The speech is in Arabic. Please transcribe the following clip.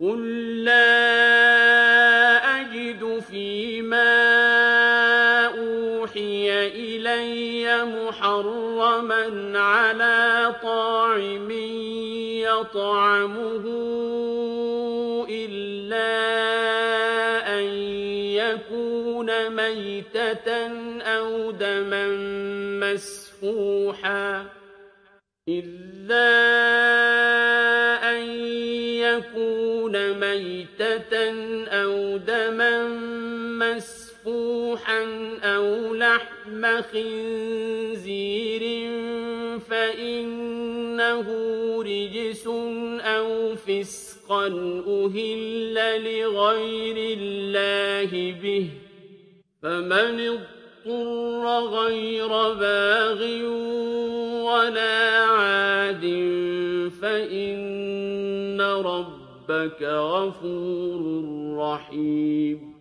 قُل لَّا أَجِدُ فِي مَا أُوحِيَ إِلَيَّ مُحَرَّمًا عَلَىٰ طَاعِمٍ يَطْعَمُهُ إِلَّا أَن يَكُونَ مَيْتَةً أَوْ دَمًا مَّسْفُوحًا أَوْ لَحْمَ خِنزِيرٍ فَإِنَّهُ رِجْسٌ أَوْ فِسْقًا أُهِلَّ لِغَيْرِ اللَّهِ بِهِ ۚ فَمَنِ اضْطُرَّ غَيْرَ بَاغٍ وَلَا عَادٍ فَإِنَّ رَبَّكَ غَفُورٌ رَّحِيمٌ.